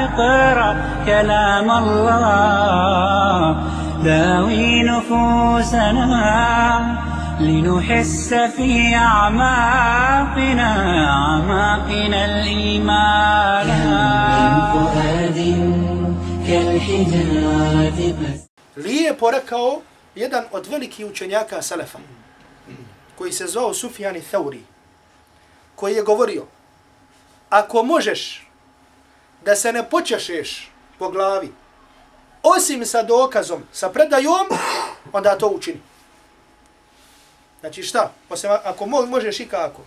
اقرأ كلام الله داوي نفوسنا لنحس في أعماقنا أعماقنا الإيمان من فؤاد كالحجارة Lijepo rekao jedan od velikih učenjaka Selefa, koji se zvao Sufjan Thauri, koji je govorio, ako možeš da se ne počešeš po glavi, osim sa dokazom, sa predajom, onda to učini. Znači šta? Osim ako možeš i kako.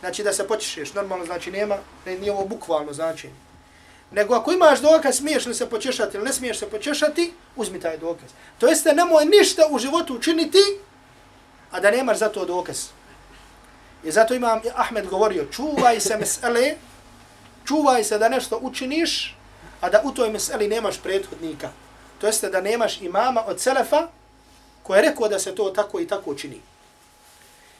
Znači da se počešeš, normalno znači nema, ne, nije ovo bukvalno značenje. Nego ako imaš dokaz, smiješ li se počešati ili ne smiješ se počešati, uzmi taj dokaz. To jeste, nemoj ništa u životu učiniti, a da nemaš za to dokaz. I zato imam Ahmed govorio, čuvaj se mesele, čuvaj se da nešto učiniš, a da u toj meseli nemaš prethodnika. To jeste da nemaš imama od Selefa, koji je rekao da se to tako i tako čini.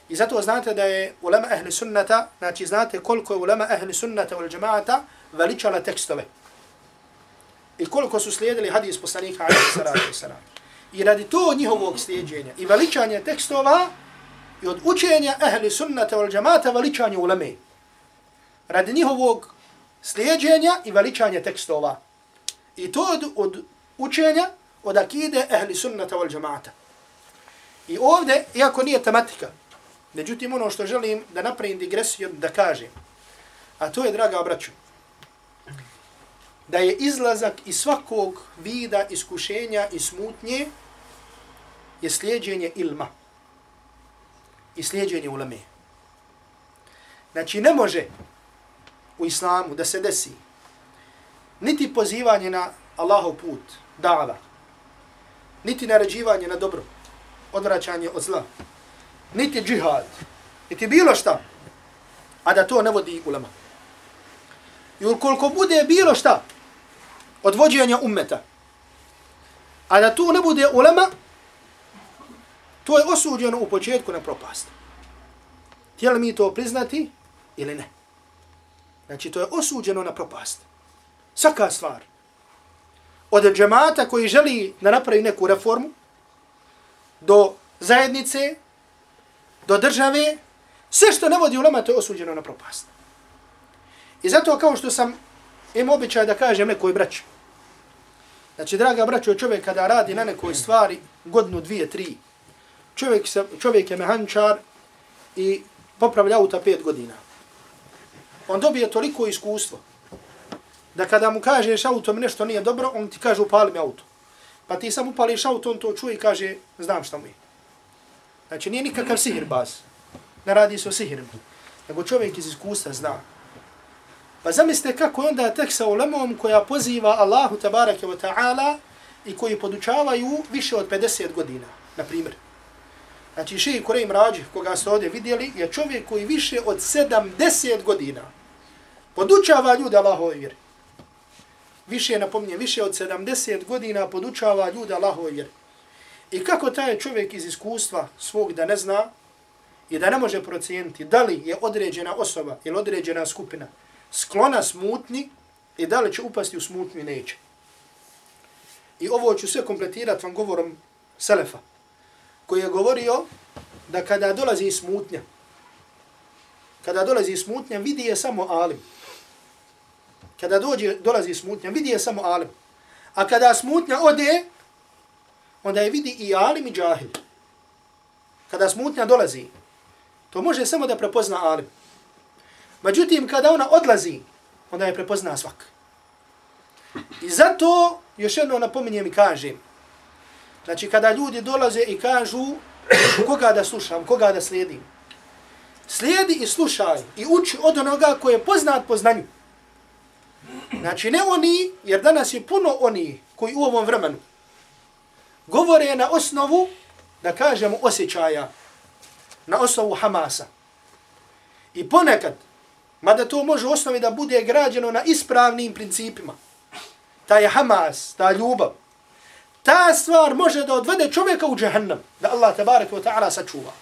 I zato znate da je ulema ehli sunnata, znači znate koliko je ulema ehli sunnata ili džemaata veličala tekstove. I koliko su slijedili hadis poslanika alaihi salatu wasalam. I radi to njihovog slijedženja i veličanja tekstova i od učenja ehli sunnata ili džemaata veličanje uleme. Radi njihovog slijedjenja i veličanje tekstova. I to od, od učenja od akide ehli sunnata wal džamaata. I ovdje, iako nije tematika, Međutim, ono što želim da napravim digresiju da kažem, a to je, draga obraću, da je izlazak iz svakog vida iskušenja i smutnje je slijedjenje ilma i slijedjenje ulame. Znači, ne može u islamu da se desi niti pozivanje na Allahov put, dava, niti naređivanje na dobro, odvraćanje od zla, niti džihad, niti bilo šta, a da to ne vodi ulema. I ukoliko bude bilo šta od vođenja ummeta, a da to ne bude ulema, to je osuđeno u početku na propast. Htjeli mi to priznati ili ne? Znači, to je osuđeno na propast. Svaka stvar. Od džemata koji želi da napravi neku reformu, do zajednice, do države, sve što ne vodi ulema, to je osuđeno na propast. I zato kao što sam im običaj da kažem nekoj braći, znači, draga braćo, čovjek kada radi na nekoj stvari godinu, dvije, tri, čovjek, se, čovjek je mehančar i popravlja auta pet godina. On dobije toliko iskustvo da kada mu kažeš auto mi nešto nije dobro, on ti kaže upali mi auto. Pa ti sam upališ auto, on to čuje i kaže znam šta mu je. Znači nije nikakav sihir bas. Ne radi se o sihiru. Nego čovjek iz iskustva zna. Pa zamislite kako je onda tek sa ulemom koja poziva Allahu tabarake wa ta'ala i koji podučavaju više od 50 godina, na primjer. Znači Šeji i Rađih, koga ste ovdje vidjeli, je čovjek koji više od 70 godina podučava ljude Allahove vjeri. Više, napominjem, više od 70 godina podučava ljude Allahove vjeri. I kako taj čovjek iz iskustva svog da ne zna i da ne može procijeniti da li je određena osoba ili određena skupina sklona smutni i da li će upasti u smutni neće. I ovo ću sve kompletirati vam govorom Selefa, koji je govorio da kada dolazi smutnja, kada dolazi smutnja, vidi je samo alim. Kada dođe, dolazi smutnja, vidi je samo alim. A kada smutnja ode, onda je vidi i alim i džahil. Kada smutnja dolazi, to može samo da prepozna alim. Međutim, kada ona odlazi, onda je prepozna svak. I zato, još jedno napominjem i kažem, znači kada ljudi dolaze i kažu koga da slušam, koga da slijedim, slijedi i slušaj i uči od onoga koji je poznat po znanju. Znači ne oni, jer danas je puno oni koji u ovom vremenu govore na osnovu, da kažemo, osjećaja, na osnovu Hamasa. I ponekad, mada to može u osnovi da bude građeno na ispravnim principima, ta je Hamas, ta ljubav, ta stvar može da odvede čovjeka u džahannam, da Allah tabarak wa ta'ala sačuva.